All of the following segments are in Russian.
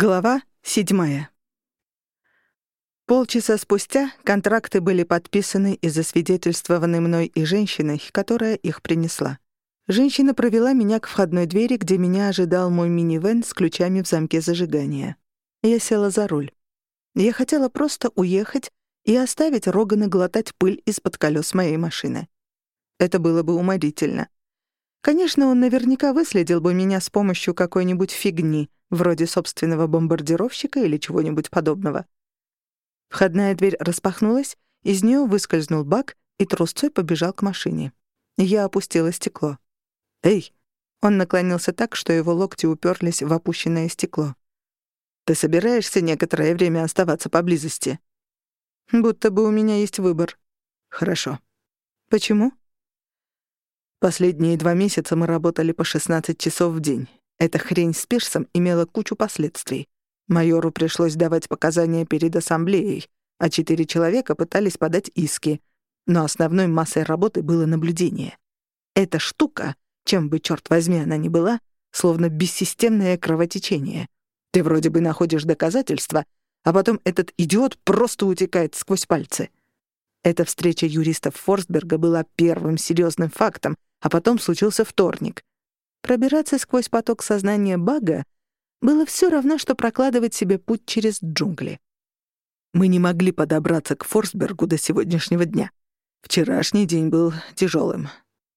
Глава седьмая. Полчаса спустя контракты были подписаны и засвидетельствованы мной и женщиной, которая их принесла. Женщина провела меня к входной двери, где меня ожидал мой минивэн с ключами в замке зажигания. Я села за руль. Я хотела просто уехать и оставить Рогана глотать пыль из-под колес моей машины. Это было бы уморительно. Конечно, он наверняка выследил бы меня с помощью какой-нибудь фигни — вроде собственного бомбардировщика или чего-нибудь подобного. Входная дверь распахнулась, из нее выскользнул Бак и трусцой побежал к машине. Я опустила стекло. «Эй!» Он наклонился так, что его локти уперлись в опущенное стекло. «Ты собираешься некоторое время оставаться поблизости?» «Будто бы у меня есть выбор». «Хорошо». «Почему?» Последние два месяца мы работали по 16 часов в день. Эта хрень с Пирсом имела кучу последствий. Майору пришлось давать показания перед ассамблеей, а четыре человека пытались подать иски. Но основной массой работы было наблюдение. Эта штука, чем бы, черт возьми, она ни была, словно бессистемное кровотечение. Ты вроде бы находишь доказательства, а потом этот идиот просто утекает сквозь пальцы. Эта встреча юристов Форсберга была первым серьезным фактом, а потом случился вторник. Пробираться сквозь поток сознания Бага было все равно, что прокладывать себе путь через джунгли. Мы не могли подобраться к Форсбергу до сегодняшнего дня. Вчерашний день был тяжелым.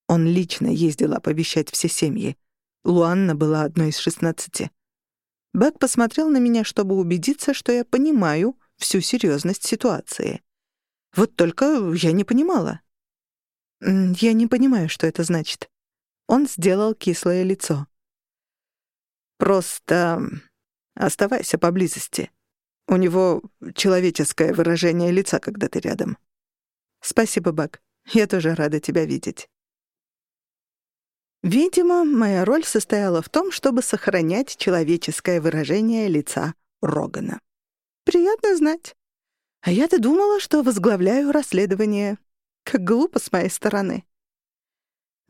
Он лично ездил оповещать все семьи. Луанна была одной из шестнадцати. Бак посмотрел на меня, чтобы убедиться, что я понимаю всю серьезность ситуации. Вот только я не понимала. Я не понимаю, что это значит. Он сделал кислое лицо. «Просто оставайся поблизости. У него человеческое выражение лица, когда ты рядом». «Спасибо, Бак. Я тоже рада тебя видеть». Видимо, моя роль состояла в том, чтобы сохранять человеческое выражение лица Рогана. Приятно знать. А я-то думала, что возглавляю расследование. Как глупо с моей стороны.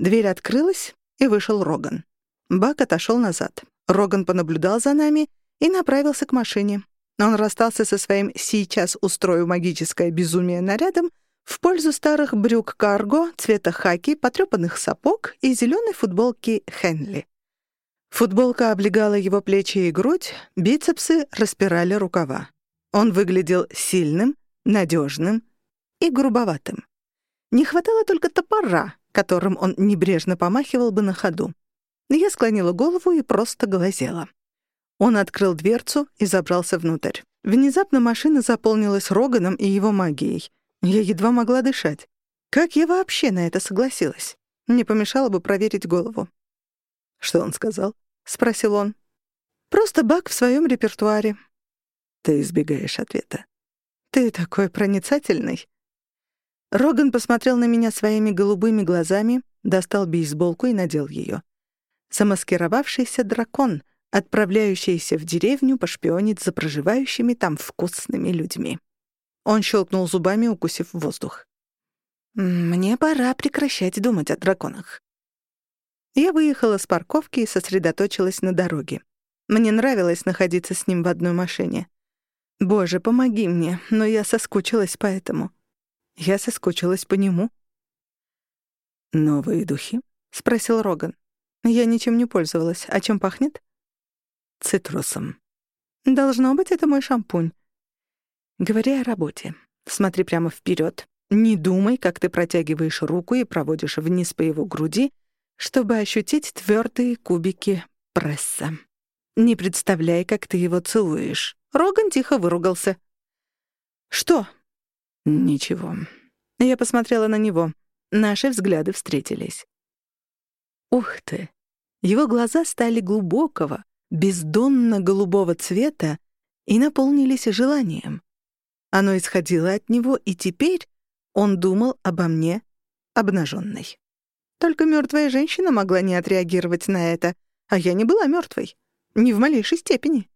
Дверь открылась, и вышел Роган. Бак отошел назад. Роган понаблюдал за нами и направился к машине. Он расстался со своим «сейчас устрою магическое безумие» нарядом в пользу старых брюк карго, цвета хаки, потрёпанных сапог и зелёной футболки Хенли. Футболка облегала его плечи и грудь, бицепсы распирали рукава. Он выглядел сильным, надежным и грубоватым. Не хватало только топора, которым он небрежно помахивал бы на ходу. Я склонила голову и просто глазела. Он открыл дверцу и забрался внутрь. Внезапно машина заполнилась Роганом и его магией. Я едва могла дышать. Как я вообще на это согласилась? Не помешало бы проверить голову. «Что он сказал?» — спросил он. «Просто баг в своем репертуаре». «Ты избегаешь ответа». «Ты такой проницательный». Роган посмотрел на меня своими голубыми глазами, достал бейсболку и надел ее. Замаскировавшийся дракон, отправляющийся в деревню пошпионить за проживающими там вкусными людьми. Он щелкнул зубами, укусив воздух. «Мне пора прекращать думать о драконах». Я выехала с парковки и сосредоточилась на дороге. Мне нравилось находиться с ним в одной машине. Боже, помоги мне, но я соскучилась по этому. Я соскучилась по нему. «Новые духи?» — спросил Роган. Я ничем не пользовалась. А чем пахнет? Цитрусом. Должно быть, это мой шампунь. Говори о работе. Смотри прямо вперед. Не думай, как ты протягиваешь руку и проводишь вниз по его груди, чтобы ощутить твердые кубики пресса. Не представляй, как ты его целуешь. Роган тихо выругался. «Что?» Ничего. Я посмотрела на него. Наши взгляды встретились. Ух ты! Его глаза стали глубокого, бездонно-голубого цвета и наполнились желанием. Оно исходило от него, и теперь он думал обо мне обнаженной. Только мертвая женщина могла не отреагировать на это, а я не была мертвой, ни в малейшей степени.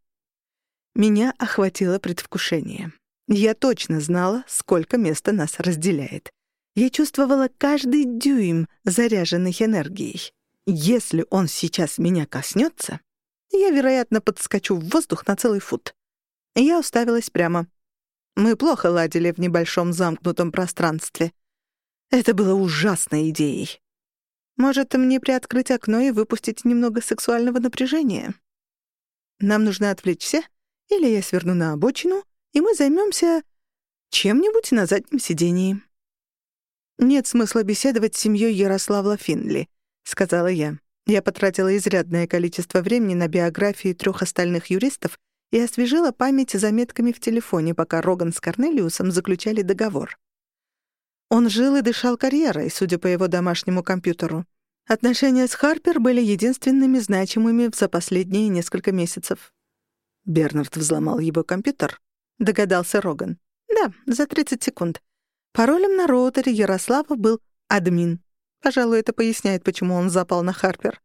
Меня охватило предвкушение. Я точно знала, сколько места нас разделяет. Я чувствовала каждый дюйм заряженных энергией. Если он сейчас меня коснется, Я, вероятно, подскочу в воздух на целый фут. Я уставилась прямо. Мы плохо ладили в небольшом замкнутом пространстве. Это было ужасной идеей. Может, мне приоткрыть окно и выпустить немного сексуального напряжения? Нам нужно отвлечься, или я сверну на обочину, и мы займемся чем-нибудь на заднем сидении. «Нет смысла беседовать с семьей Ярославла Финли», — сказала я. Я потратила изрядное количество времени на биографии трех остальных юристов и освежила память заметками в телефоне, пока Роган с Корнелиусом заключали договор. Он жил и дышал карьерой, судя по его домашнему компьютеру. Отношения с Харпер были единственными значимыми за последние несколько месяцев. Бернард взломал его компьютер, догадался Роган. Да, за 30 секунд. Паролем на роутере Ярослава был «админ». Пожалуй, это поясняет, почему он запал на Харпер.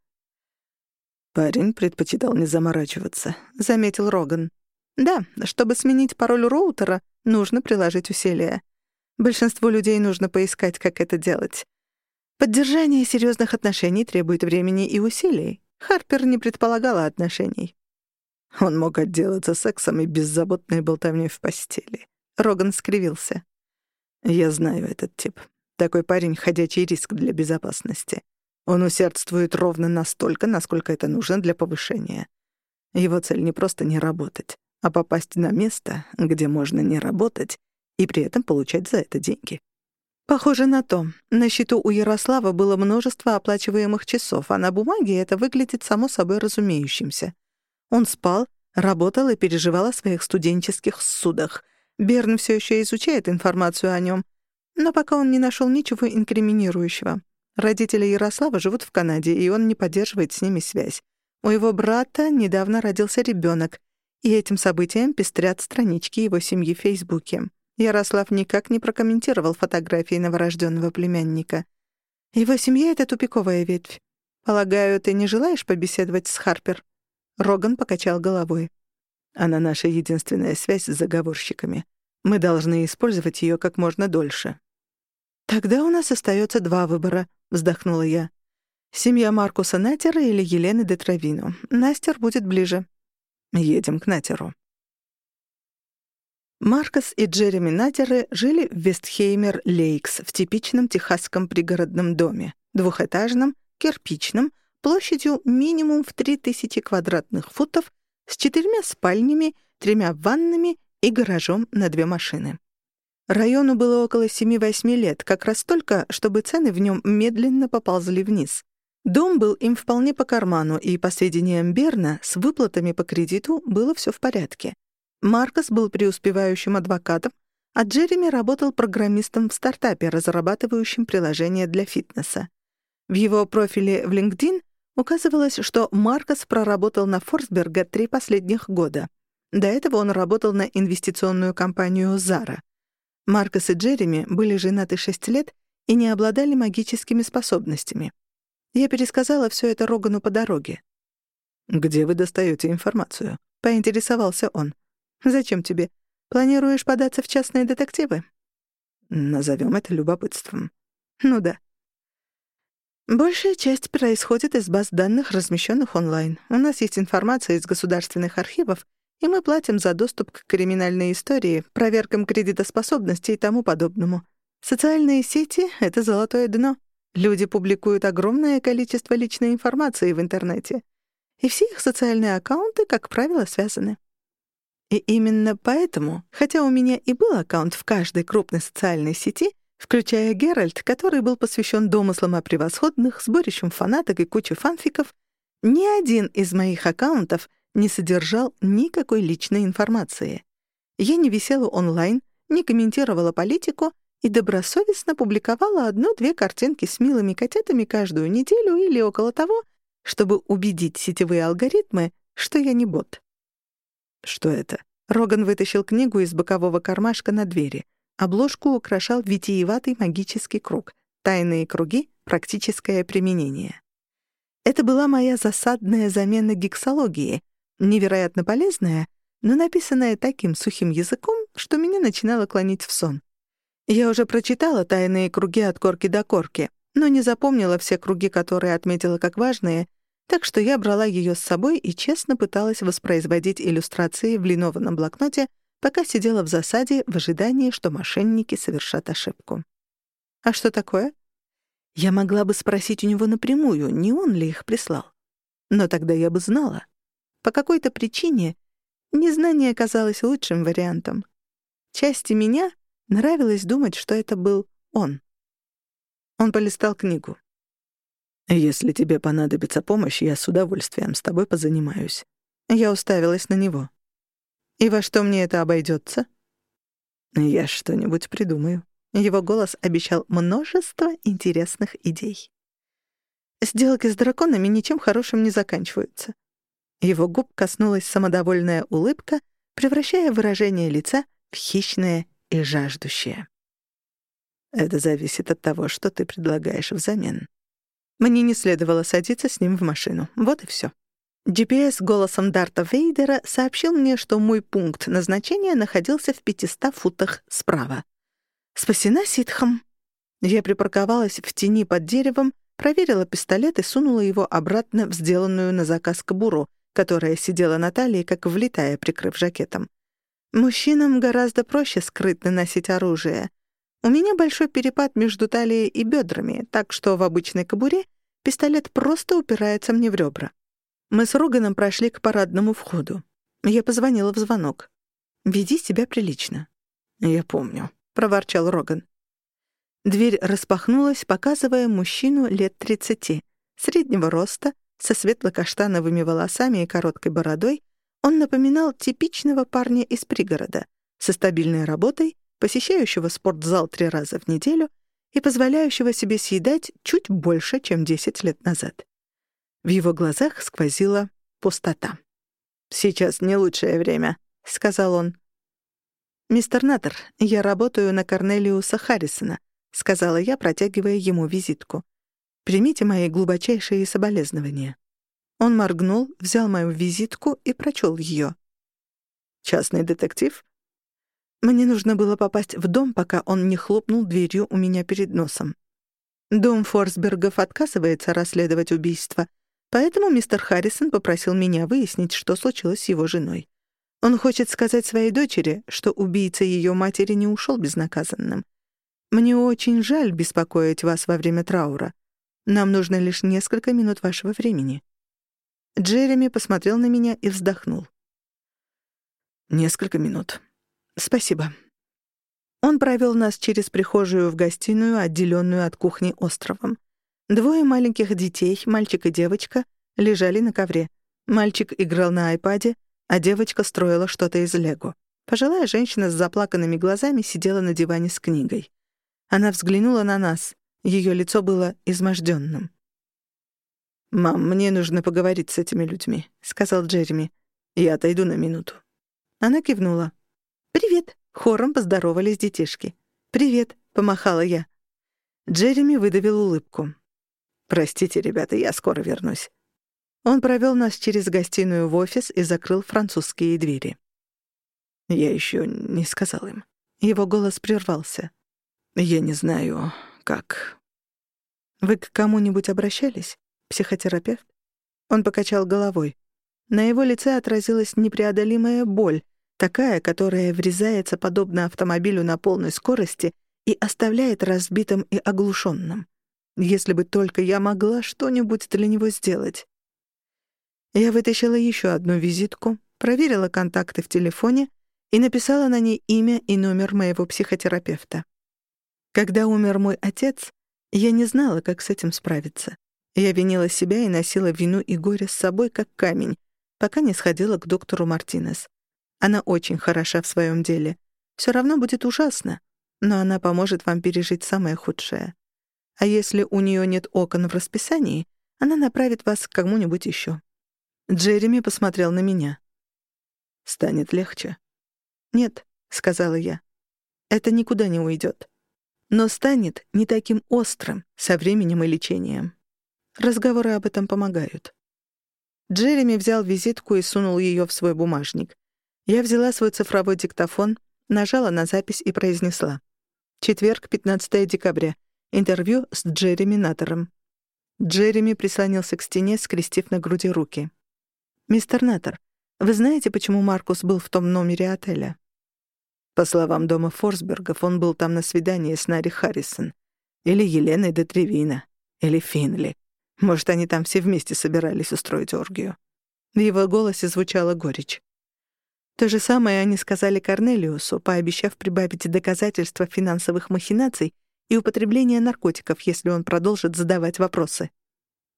«Парень предпочитал не заморачиваться», — заметил Роган. «Да, чтобы сменить пароль роутера, нужно приложить усилия. Большинству людей нужно поискать, как это делать. Поддержание серьезных отношений требует времени и усилий. Харпер не предполагала отношений. Он мог отделаться сексом и беззаботной болтовней в постели. Роган скривился. «Я знаю этот тип. Такой парень — ходячий риск для безопасности. Он усердствует ровно настолько, насколько это нужно для повышения. Его цель не просто не работать, а попасть на место, где можно не работать и при этом получать за это деньги. Похоже на то. На счету у Ярослава было множество оплачиваемых часов, а на бумаге это выглядит само собой разумеющимся. Он спал, работал и переживал о своих студенческих судах. Берн все еще изучает информацию о нем, но пока он не нашел ничего инкриминирующего. Родители Ярослава живут в Канаде, и он не поддерживает с ними связь. У его брата недавно родился ребенок, и этим событием пестрят странички его семьи в Фейсбуке. Ярослав никак не прокомментировал фотографии новорожденного племянника. Его семья — это тупиковая ветвь. Полагаю, ты не желаешь побеседовать с Харпер? Роган покачал головой. Она наша единственная связь с заговорщиками. Мы должны использовать ее как можно дольше. «Тогда у нас остается два выбора», — вздохнула я. «Семья Маркуса Натера или Елены де Травину. Настер будет ближе». «Едем к Натеру». Маркус и Джереми Натеры жили в Вестхеймер-Лейкс в типичном техасском пригородном доме, двухэтажном, кирпичном, площадью минимум в 3000 квадратных футов, с четырьмя спальнями, тремя ваннами и гаражом на две машины. Району было около 7-8 лет, как раз только, чтобы цены в нем медленно поползли вниз. Дом был им вполне по карману, и, по сведениям Берна, с выплатами по кредиту было все в порядке. Маркос был преуспевающим адвокатом, а Джереми работал программистом в стартапе, разрабатывающем приложение для фитнеса. В его профиле в LinkedIn указывалось, что Маркос проработал на Форсберга три последних года. До этого он работал на инвестиционную компанию Zara. Маркос и Джереми были женаты шесть лет и не обладали магическими способностями. Я пересказала все это Рогану по дороге. «Где вы достаете информацию?» — поинтересовался он. «Зачем тебе? Планируешь податься в частные детективы?» Назовем это любопытством. Ну да. Большая часть происходит из баз данных, размещенных онлайн. У нас есть информация из государственных архивов, и мы платим за доступ к криминальной истории, проверкам кредитоспособности и тому подобному. Социальные сети — это золотое дно. Люди публикуют огромное количество личной информации в интернете. И все их социальные аккаунты, как правило, связаны. И именно поэтому, хотя у меня и был аккаунт в каждой крупной социальной сети, включая Геральт, который был посвящен домыслам о превосходных, сборищам фанаток и куче фанфиков, ни один из моих аккаунтов — не содержал никакой личной информации. Я не висела онлайн, не комментировала политику и добросовестно публиковала одну-две картинки с милыми котятами каждую неделю или около того, чтобы убедить сетевые алгоритмы, что я не бот. Что это? Роган вытащил книгу из бокового кармашка на двери. Обложку украшал витиеватый магический круг. Тайные круги — практическое применение. Это была моя засадная замена гексологии, невероятно полезная, но написанная таким сухим языком, что меня начинало клонить в сон. Я уже прочитала «Тайные круги от корки до корки», но не запомнила все круги, которые отметила как важные, так что я брала ее с собой и честно пыталась воспроизводить иллюстрации в линованном блокноте, пока сидела в засаде в ожидании, что мошенники совершат ошибку. А что такое? Я могла бы спросить у него напрямую, не он ли их прислал. Но тогда я бы знала. По какой-то причине незнание казалось лучшим вариантом. Части меня нравилось думать, что это был он. Он полистал книгу. «Если тебе понадобится помощь, я с удовольствием с тобой позанимаюсь». Я уставилась на него. «И во что мне это обойдется? «Я что-нибудь придумаю». Его голос обещал множество интересных идей. Сделки с драконами ничем хорошим не заканчиваются. Его губ коснулась самодовольная улыбка, превращая выражение лица в хищное и жаждущее. «Это зависит от того, что ты предлагаешь взамен», мне не следовало садиться с ним в машину. Вот и все. GPS голосом Дарта Вейдера сообщил мне, что мой пункт назначения находился в 500 футах справа. Спасена ситхом. Я припарковалась в тени под деревом, проверила пистолет и сунула его обратно в сделанную на заказ кобуру, которая сидела на талии, как влитая, прикрыв жакетом. Мужчинам гораздо проще скрытно носить оружие. У меня большой перепад между талией и бедрами, так что в обычной кобуре пистолет просто упирается мне в ребра. Мы с Роганом прошли к парадному входу. Я позвонила в звонок. «Веди себя прилично». «Я помню», — проворчал Роган. Дверь распахнулась, показывая мужчину лет тридцати, среднего роста, со светло-каштановыми волосами и короткой бородой. Он напоминал типичного парня из пригорода, со стабильной работой посещающего спортзал три раза в неделю и позволяющего себе съедать чуть больше, чем 10 лет назад. В его глазах сквозила пустота. «Сейчас не лучшее время», — сказал он. «Мистер Наттер, я работаю на Корнелиуса Харрисона», — сказала я, протягивая ему визитку. «Примите мои глубочайшие соболезнования». Он моргнул, взял мою визитку и прочел ее. «Частный детектив?» Мне нужно было попасть в дом, пока он не хлопнул дверью у меня перед носом. Дом Форсбергов отказывается расследовать убийство, поэтому мистер Харрисон попросил меня выяснить, что случилось с его женой. Он хочет сказать своей дочери, что убийца ее матери не ушел безнаказанным. Мне очень жаль беспокоить вас во время траура. Нам нужно лишь несколько минут вашего времени». Джереми посмотрел на меня и вздохнул. «Несколько минут. «Спасибо». Он провел нас через прихожую в гостиную, отделенную от кухни островом. Двое маленьких детей, мальчик и девочка, лежали на ковре. Мальчик играл на айпаде, а девочка строила что-то из лего. Пожилая женщина с заплаканными глазами сидела на диване с книгой. Она взглянула на нас. Ее лицо было изможденным. «Мам, мне нужно поговорить с этими людьми», — сказал Джереми. «Я отойду на минуту». Она кивнула. «Привет!» — хором поздоровались детишки. «Привет!» — помахала я. Джереми выдавил улыбку. «Простите, ребята, я скоро вернусь». Он провел нас через гостиную в офис и закрыл французские двери. Я еще не сказал им. Его голос прервался. Я не знаю, как. Вы к кому-нибудь обращались? Психотерапевт? Он покачал головой. На его лице отразилась непреодолимая боль, такая, которая врезается подобно автомобилю на полной скорости и оставляет разбитым и оглушенным. Если бы только я могла что-нибудь для него сделать. Я вытащила еще одну визитку, проверила контакты в телефоне и написала на ней имя и номер моего психотерапевта. Когда умер мой отец, я не знала, как с этим справиться. Я винила себя и носила вину и горе с собой, как камень, пока не сходила к доктору Мартинес. Она очень хороша в своем деле. Все равно будет ужасно, но она поможет вам пережить самое худшее. А если у нее нет окон в расписании, она направит вас к кому-нибудь еще. Джереми посмотрел на меня. «Станет легче?» «Нет», — сказала я. «Это никуда не уйдет. Но станет не таким острым со временем и лечением. Разговоры об этом помогают». Джереми взял визитку и сунул ее в свой бумажник. Я взяла свой цифровой диктофон, нажала на запись и произнесла. Четверг, 15 декабря. Интервью с Джереми Натором. Джереми прислонился к стене, скрестив на груди руки. «Мистер Наттер, вы знаете, почему Маркус был в том номере отеля?» По словам дома Форсбергов, он был там на свидании с Нари Харрисон. Или Еленой де Тревина. Или Финли. Может, они там все вместе собирались устроить оргию. В его голосе звучала горечь. То же самое они сказали Корнелиусу, пообещав прибавить доказательства финансовых махинаций и употребления наркотиков, если он продолжит задавать вопросы.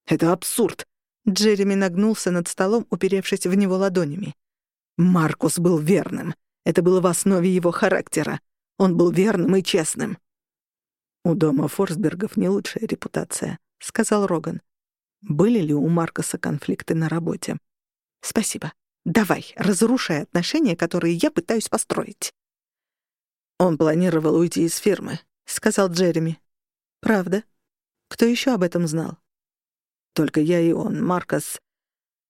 «Это абсурд!» Джереми нагнулся над столом, уперевшись в него ладонями. «Маркус был верным. Это было в основе его характера. Он был верным и честным». «У дома Форсбергов не лучшая репутация», — сказал Роган. «Были ли у Маркуса конфликты на работе?» «Спасибо. Давай, разрушай отношения, которые я пытаюсь построить». «Он планировал уйти из фирмы», — сказал Джереми. «Правда? Кто еще об этом знал?» Только я и он, Маркос,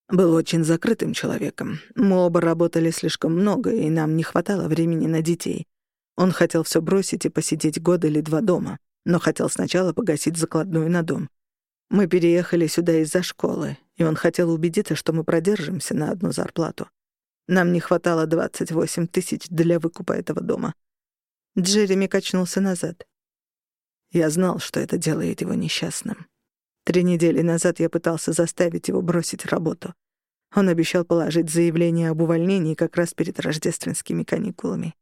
был очень закрытым человеком. Мы оба работали слишком много, и нам не хватало времени на детей. Он хотел все бросить и посидеть год или два дома, но хотел сначала погасить закладную на дом. Мы переехали сюда из-за школы, и он хотел убедиться, что мы продержимся на одну зарплату. Нам не хватало 28 тысяч для выкупа этого дома. Джереми качнулся назад. Я знал, что это делает его несчастным. Три недели назад я пытался заставить его бросить работу. Он обещал положить заявление об увольнении как раз перед рождественскими каникулами.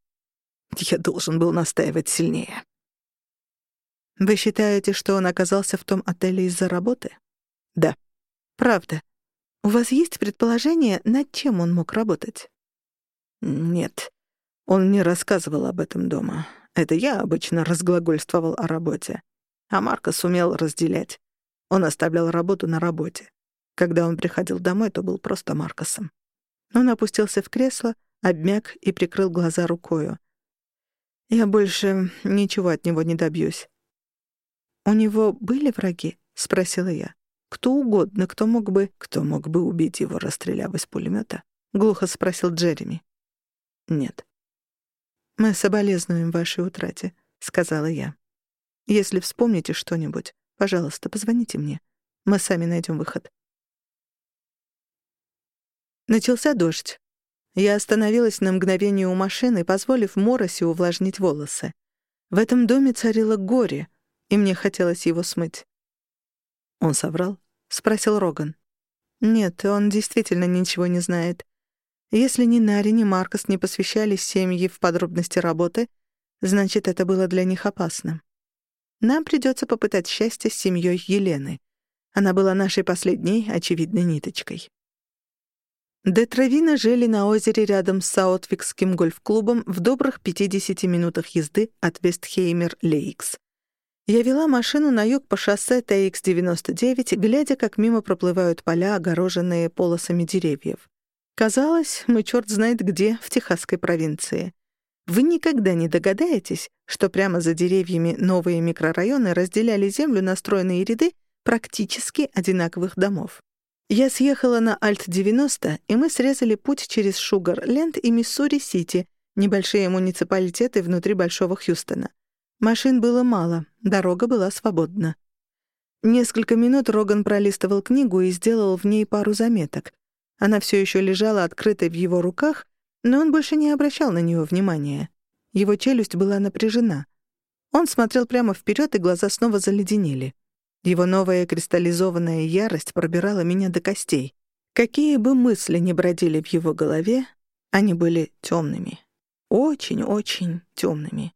Я должен был настаивать сильнее. Вы считаете, что он оказался в том отеле из-за работы? Да. Правда. У вас есть предположение, над чем он мог работать? Нет. Он не рассказывал об этом дома. Это я обычно разглагольствовал о работе. А Марко сумел разделять. Он оставлял работу на работе. Когда он приходил домой, то был просто Маркосом. Он опустился в кресло, обмяк и прикрыл глаза рукою. Я больше ничего от него не добьюсь. «У него были враги?» — спросила я. «Кто угодно, кто мог бы...» «Кто мог бы убить его, расстреляв из пулемета? глухо спросил Джереми. «Нет». «Мы соболезнуем вашей утрате», — сказала я. «Если вспомните что-нибудь, Пожалуйста, позвоните мне. Мы сами найдем выход. Начался дождь. Я остановилась на мгновение у машины, позволив Моросе увлажнить волосы. В этом доме царило горе, и мне хотелось его смыть. «Он соврал?» — спросил Роган. «Нет, он действительно ничего не знает. Если ни Нари, ни Маркос не посвящали семьи в подробности работы, значит, это было для них опасно. Нам придется попытать счастье с семьей Елены. Она была нашей последней очевидной ниточкой. Детравина жили на озере рядом с Саутвикским гольф-клубом в добрых 50 минутах езды от Вестхеймер-Лейкс. Я вела машину на юг по шоссе ТХ-99, глядя, как мимо проплывают поля, огороженные полосами деревьев. Казалось, мы черт знает где, в техасской провинции. Вы никогда не догадаетесь, что прямо за деревьями новые микрорайоны разделяли землю на стройные ряды практически одинаковых домов. Я съехала на Альт-90, и мы срезали путь через Шугар-Ленд и Миссури-Сити, небольшие муниципалитеты внутри Большого Хьюстона. Машин было мало, дорога была свободна. Несколько минут Роган пролистывал книгу и сделал в ней пару заметок. Она все еще лежала открытой в его руках, но он больше не обращал на нее внимания. Его челюсть была напряжена. Он смотрел прямо вперед, и глаза снова заледенели. Его новая кристаллизованная ярость пробирала меня до костей. Какие бы мысли ни бродили в его голове, они были темными. Очень-очень темными.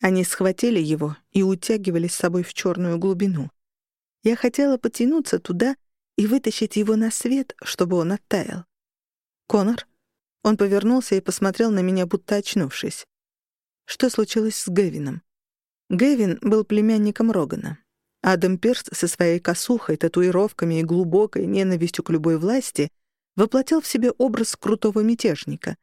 Они схватили его и утягивали с собой в черную глубину. Я хотела потянуться туда и вытащить его на свет, чтобы он оттаял. «Конор?» Он повернулся и посмотрел на меня, будто очнувшись. Что случилось с Гэвином? Гэвин был племянником Рогана. Адам Перст со своей косухой, татуировками и глубокой ненавистью к любой власти воплотил в себе образ крутого мятежника.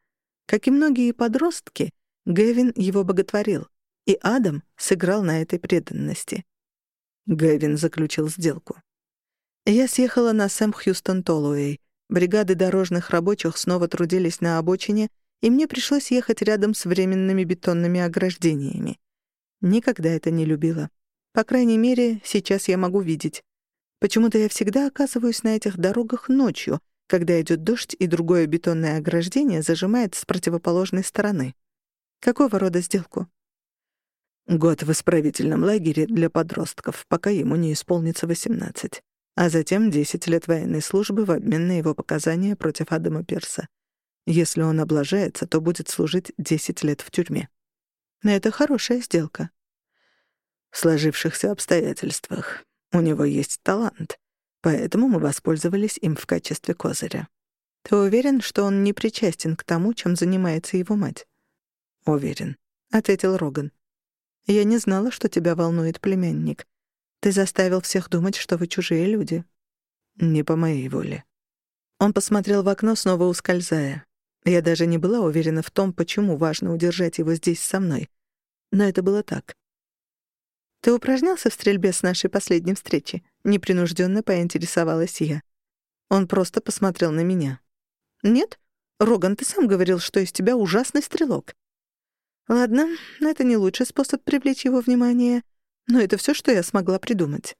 Как и многие подростки, Гэвин его боготворил, и Адам сыграл на этой преданности. Гэвин заключил сделку. Я съехала на Сэм Хьюстон Толуэй, Бригады дорожных рабочих снова трудились на обочине, и мне пришлось ехать рядом с временными бетонными ограждениями. Никогда это не любила. По крайней мере, сейчас я могу видеть. Почему-то я всегда оказываюсь на этих дорогах ночью, когда идет дождь и другое бетонное ограждение зажимает с противоположной стороны. Какого рода сделку? Год в исправительном лагере для подростков, пока ему не исполнится 18. А затем 10 лет военной службы в обмен на его показания против Адама Перса. Если он облажается, то будет служить 10 лет в тюрьме. Но это хорошая сделка. В сложившихся обстоятельствах. У него есть талант, поэтому мы воспользовались им в качестве козыря. Ты уверен, что он не причастен к тому, чем занимается его мать? Уверен, ответил Роган. Я не знала, что тебя волнует племянник. Ты заставил всех думать, что вы чужие люди. Не по моей воле. Он посмотрел в окно, снова ускользая. Я даже не была уверена в том, почему важно удержать его здесь со мной. Но это было так. «Ты упражнялся в стрельбе с нашей последней встречи?» — непринужденно поинтересовалась я. Он просто посмотрел на меня. «Нет? Роган, ты сам говорил, что из тебя ужасный стрелок. Ладно, это не лучший способ привлечь его внимание, но это все, что я смогла придумать.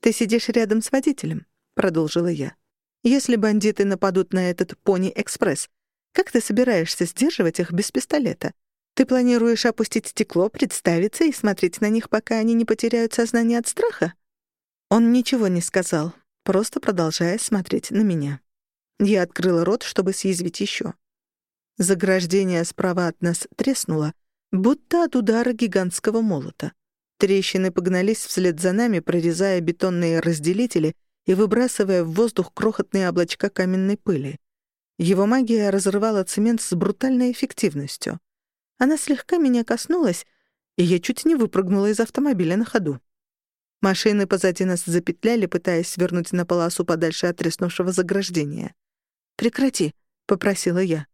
«Ты сидишь рядом с водителем», — продолжила я. «Если бандиты нападут на этот пони-экспресс, как ты собираешься сдерживать их без пистолета? Ты планируешь опустить стекло, представиться и смотреть на них, пока они не потеряют сознание от страха?» Он ничего не сказал, просто продолжая смотреть на меня. Я открыла рот, чтобы съязвить еще. Заграждение справа от нас треснуло, будто от удара гигантского молота. Трещины погнались вслед за нами, прорезая бетонные разделители и выбрасывая в воздух крохотные облачка каменной пыли. Его магия разрывала цемент с брутальной эффективностью. Она слегка меня коснулась, и я чуть не выпрыгнула из автомобиля на ходу. Машины позади нас запетляли, пытаясь свернуть на полосу подальше от треснувшего заграждения. «Прекрати», — попросила я.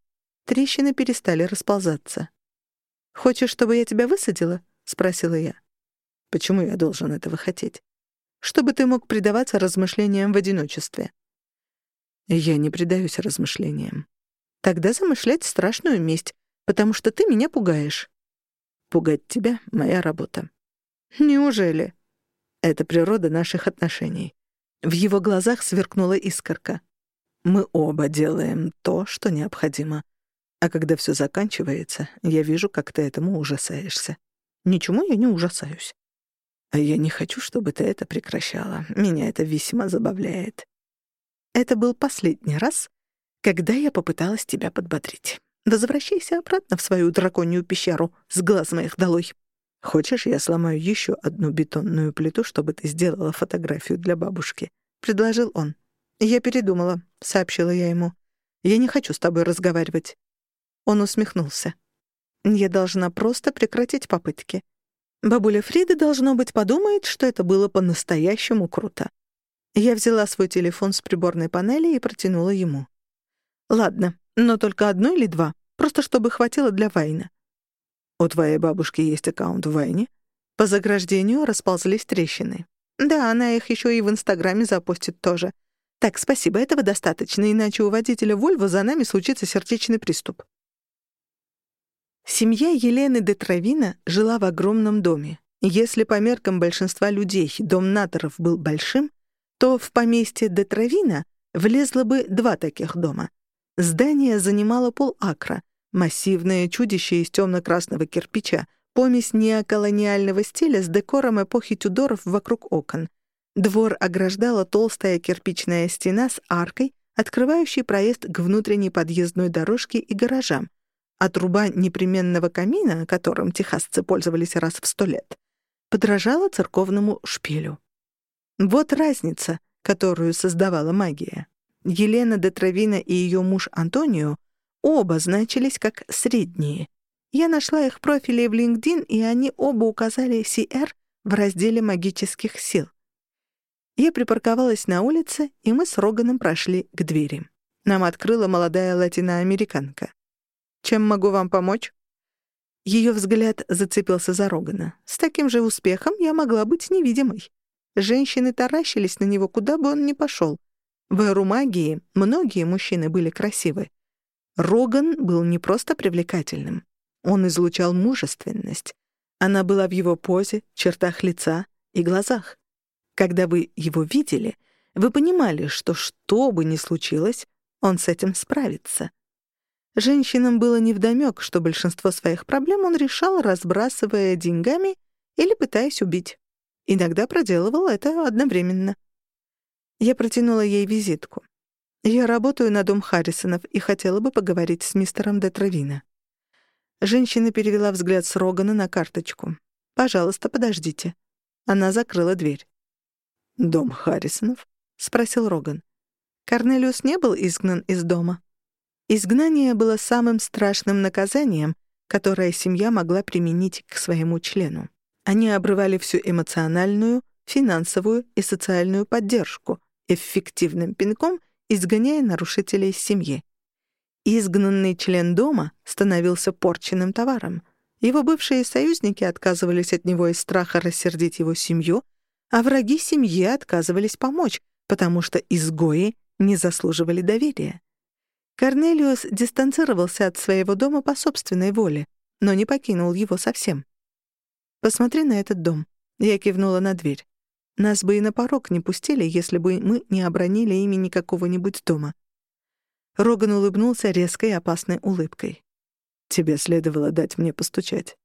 Трещины перестали расползаться. «Хочешь, чтобы я тебя высадила?» — спросила я. «Почему я должен этого хотеть?» «Чтобы ты мог предаваться размышлениям в одиночестве». «Я не предаюсь размышлениям». «Тогда замышлять страшную месть, потому что ты меня пугаешь». «Пугать тебя — моя работа». «Неужели?» «Это природа наших отношений». В его глазах сверкнула искорка. «Мы оба делаем то, что необходимо. А когда все заканчивается, я вижу, как ты этому ужасаешься. Ничему я не ужасаюсь. А я не хочу, чтобы ты это прекращала. Меня это весьма забавляет. Это был последний раз, когда я попыталась тебя подбодрить. Возвращайся обратно в свою драконью пещеру с глаз моих долой. Хочешь, я сломаю еще одну бетонную плиту, чтобы ты сделала фотографию для бабушки? Предложил он. Я передумала, сообщила я ему. Я не хочу с тобой разговаривать. Он усмехнулся. «Я должна просто прекратить попытки. Бабуля Фрида, должно быть, подумает, что это было по-настоящему круто». Я взяла свой телефон с приборной панели и протянула ему. «Ладно, но только одно или два, просто чтобы хватило для Вайна». «У твоей бабушки есть аккаунт в Вайне?» По заграждению расползлись трещины. «Да, она их еще и в Инстаграме запустит тоже. Так, спасибо, этого достаточно, иначе у водителя Вольво за нами случится сердечный приступ». Семья Елены де Травина жила в огромном доме. Если по меркам большинства людей дом Наторов был большим, то в поместье де Травина влезло бы два таких дома. Здание занимало полакра, массивное чудище из темно-красного кирпича, помесь неоколониального стиля с декором эпохи Тюдоров вокруг окон. Двор ограждала толстая кирпичная стена с аркой, открывающей проезд к внутренней подъездной дорожке и гаражам, а труба непременного камина, которым техасцы пользовались раз в сто лет, подражала церковному шпилю. Вот разница, которую создавала магия. Елена де Травина и ее муж Антонио оба значились как средние. Я нашла их профили в LinkedIn, и они оба указали CR в разделе магических сил. Я припарковалась на улице, и мы с Роганом прошли к двери. Нам открыла молодая латиноамериканка. Чем могу вам помочь?» Ее взгляд зацепился за Рогана. С таким же успехом я могла быть невидимой. Женщины таращились на него, куда бы он ни пошел. В эру магии многие мужчины были красивы. Роган был не просто привлекательным. Он излучал мужественность. Она была в его позе, чертах лица и глазах. Когда вы его видели, вы понимали, что что бы ни случилось, он с этим справится. Женщинам было невдомёк, что большинство своих проблем он решал, разбрасывая деньгами или пытаясь убить. Иногда проделывал это одновременно. Я протянула ей визитку. Я работаю на дом Харрисонов и хотела бы поговорить с мистером Детравина. Женщина перевела взгляд с Рогана на карточку. «Пожалуйста, подождите». Она закрыла дверь. «Дом Харрисонов?» — спросил Роган. Корнелиус не был изгнан из дома. Изгнание было самым страшным наказанием, которое семья могла применить к своему члену. Они обрывали всю эмоциональную, финансовую и социальную поддержку эффективным пинком, изгоняя нарушителей из семьи. Изгнанный член дома становился порченным товаром. Его бывшие союзники отказывались от него из страха рассердить его семью, а враги семьи отказывались помочь, потому что изгои не заслуживали доверия. Корнелиус дистанцировался от своего дома по собственной воле, но не покинул его совсем. «Посмотри на этот дом», — я кивнула на дверь. «Нас бы и на порог не пустили, если бы мы не обронили имени какого-нибудь дома». Роган улыбнулся резкой опасной улыбкой. «Тебе следовало дать мне постучать».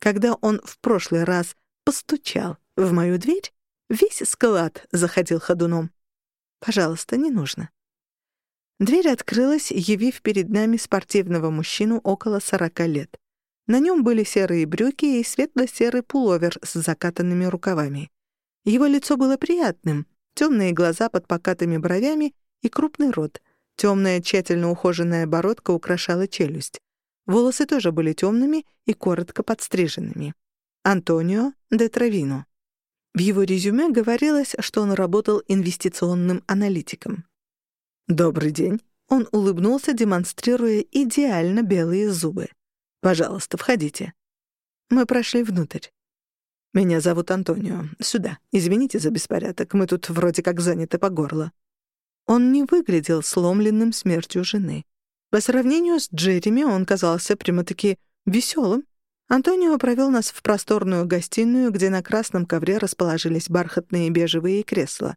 Когда он в прошлый раз постучал в мою дверь, весь склад заходил ходуном. «Пожалуйста, не нужно». Дверь открылась, явив перед нами спортивного мужчину около сорока лет. На нем были серые брюки и светло-серый пуловер с закатанными рукавами. Его лицо было приятным, темные глаза под покатыми бровями и крупный рот. Темная, тщательно ухоженная бородка украшала челюсть. Волосы тоже были темными и коротко подстриженными. Антонио де Травино. В его резюме говорилось, что он работал инвестиционным аналитиком. «Добрый день». Он улыбнулся, демонстрируя идеально белые зубы. «Пожалуйста, входите». Мы прошли внутрь. «Меня зовут Антонио. Сюда. Извините за беспорядок. Мы тут вроде как заняты по горло». Он не выглядел сломленным смертью жены. По сравнению с Джереми он казался прямо-таки веселым. Антонио провел нас в просторную гостиную, где на красном ковре расположились бархатные бежевые кресла.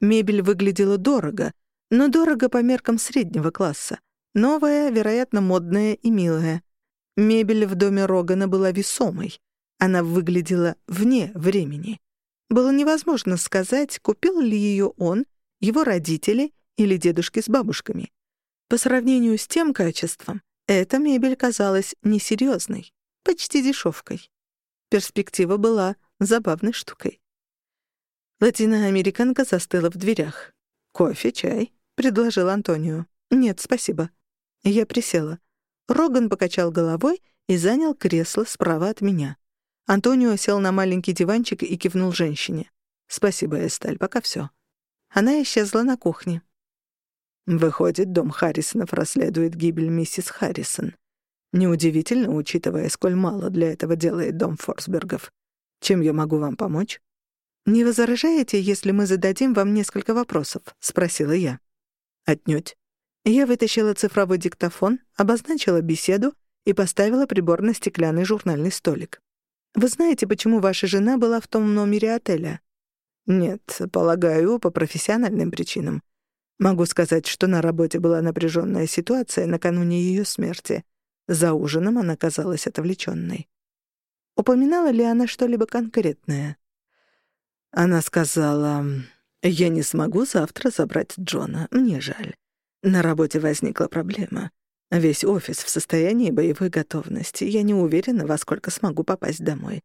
Мебель выглядела дорого, но дорого по меркам среднего класса. Новая, вероятно, модная и милая. Мебель в доме Рогана была весомой. Она выглядела вне времени. Было невозможно сказать, купил ли ее он, его родители или дедушки с бабушками. По сравнению с тем качеством, эта мебель казалась несерьезной, почти дешевкой. Перспектива была забавной штукой. Латиноамериканка застыла в дверях. «Кофе, чай?» — предложил Антонио. «Нет, спасибо». Я присела. Роган покачал головой и занял кресло справа от меня. Антонио сел на маленький диванчик и кивнул женщине. «Спасибо, Эсталь, пока всё». Она исчезла на кухне. Выходит, дом Харрисонов расследует гибель миссис Харрисон. Неудивительно, учитывая, сколь мало для этого делает дом Форсбергов. Чем я могу вам помочь? «Не возражаете, если мы зададим вам несколько вопросов?» — спросила я. Отнюдь. Я вытащила цифровой диктофон, обозначила беседу и поставила прибор на стеклянный журнальный столик. «Вы знаете, почему ваша жена была в том номере отеля?» «Нет, полагаю, по профессиональным причинам. Могу сказать, что на работе была напряженная ситуация накануне ее смерти. За ужином она казалась отвлеченной. Упоминала ли она что-либо конкретное? Она сказала, «Я не смогу завтра забрать Джона. Мне жаль. На работе возникла проблема. Весь офис в состоянии боевой готовности. Я не уверена, во сколько смогу попасть домой.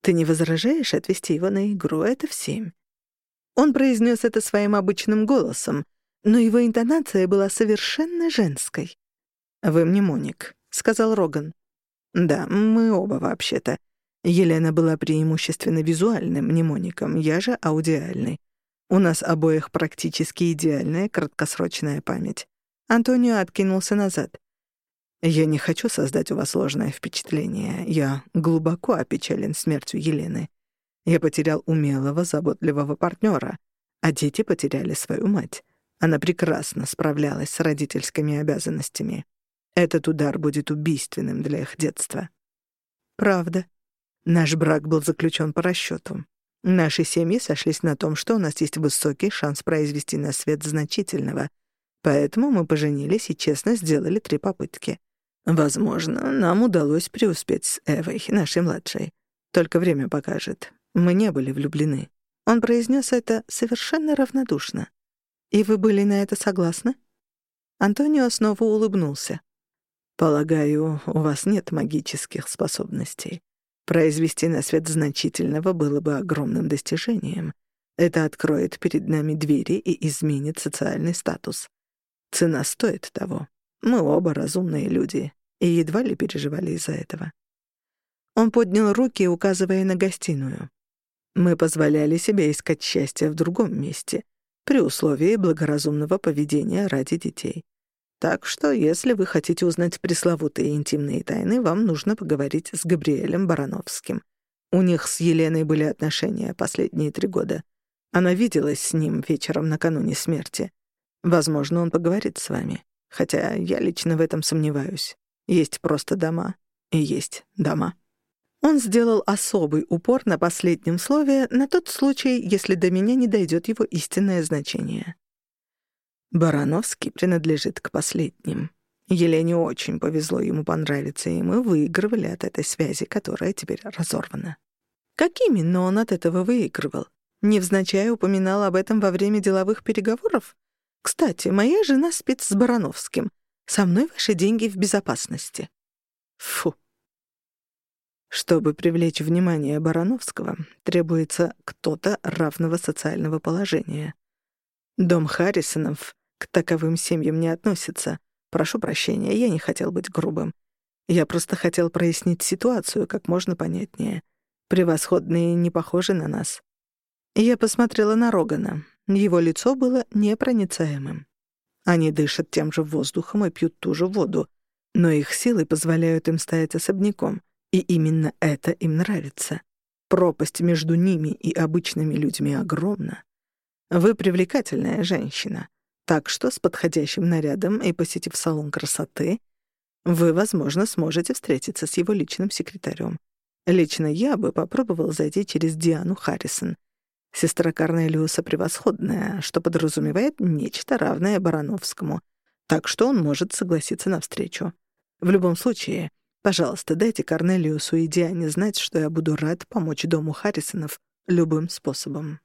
Ты не возражаешь отвезти его на игру? Это в семь». Он произнес это своим обычным голосом, но его интонация была совершенно женской. «Вы мнемоник», — сказал Роган. «Да, мы оба вообще-то. Елена была преимущественно визуальным мнемоником, я же аудиальный. У нас обоих практически идеальная краткосрочная память. Антонио откинулся назад. Я не хочу создать у вас ложное впечатление. Я глубоко опечален смертью Елены. Я потерял умелого, заботливого партнера, а дети потеряли свою мать. Она прекрасно справлялась с родительскими обязанностями. Этот удар будет убийственным для их детства. Правда. Наш брак был заключен по расчету. Наши семьи сошлись на том, что у нас есть высокий шанс произвести на свет значительного, поэтому мы поженились и честно сделали три попытки. Возможно, нам удалось преуспеть с Эвой, нашей младшей. Только время покажет. Мы не были влюблены. Он произнес это совершенно равнодушно. «И вы были на это согласны?» Антонио снова улыбнулся. «Полагаю, у вас нет магических способностей. Произвести на свет значительного было бы огромным достижением. Это откроет перед нами двери и изменит социальный статус. Цена стоит того. Мы оба разумные люди и едва ли переживали из-за этого. Он поднял руки, указывая на гостиную. Мы позволяли себе искать счастье в другом месте, при условии благоразумного поведения ради детей. Так что, если вы хотите узнать пресловутые интимные тайны, вам нужно поговорить с Габриэлем Барановским. У них с Еленой были отношения последние три года. Она виделась с ним вечером накануне смерти. Возможно, он поговорит с вами. Хотя я лично в этом сомневаюсь. Есть просто дома и есть дома. Он сделал особый упор на последнем слове на тот случай, если до меня не дойдет его истинное значение. Барановский принадлежит к последним. Елене очень повезло ему понравиться, и мы выигрывали от этой связи, которая теперь разорвана. Как именно он от этого выигрывал? Невзначай упоминал об этом во время деловых переговоров? Кстати, моя жена спит с Барановским. Со мной ваши деньги в безопасности. Фу. Чтобы привлечь внимание Барановского, требуется кто-то равного социального положения. Дом Харрисонов к таковым семьям не относится. Прошу прощения, я не хотел быть грубым. Я просто хотел прояснить ситуацию как можно понятнее. Превосходные не похожи на нас. Я посмотрела на Рогана. Его лицо было непроницаемым. Они дышат тем же воздухом и пьют ту же воду, но их силы позволяют им стоять особняком, и именно это им нравится. Пропасть между ними и обычными людьми огромна. Вы привлекательная женщина, так что с подходящим нарядом и посетив салон красоты, вы, возможно, сможете встретиться с его личным секретарем. Лично я бы попробовал зайти через Диану Харрисон. Сестра Корнелиуса превосходная, что подразумевает нечто равное Барановскому, так что он может согласиться на встречу. В любом случае, пожалуйста, дайте Корнелиусу и Диане знать, что я буду рад помочь дому Харрисонов любым способом.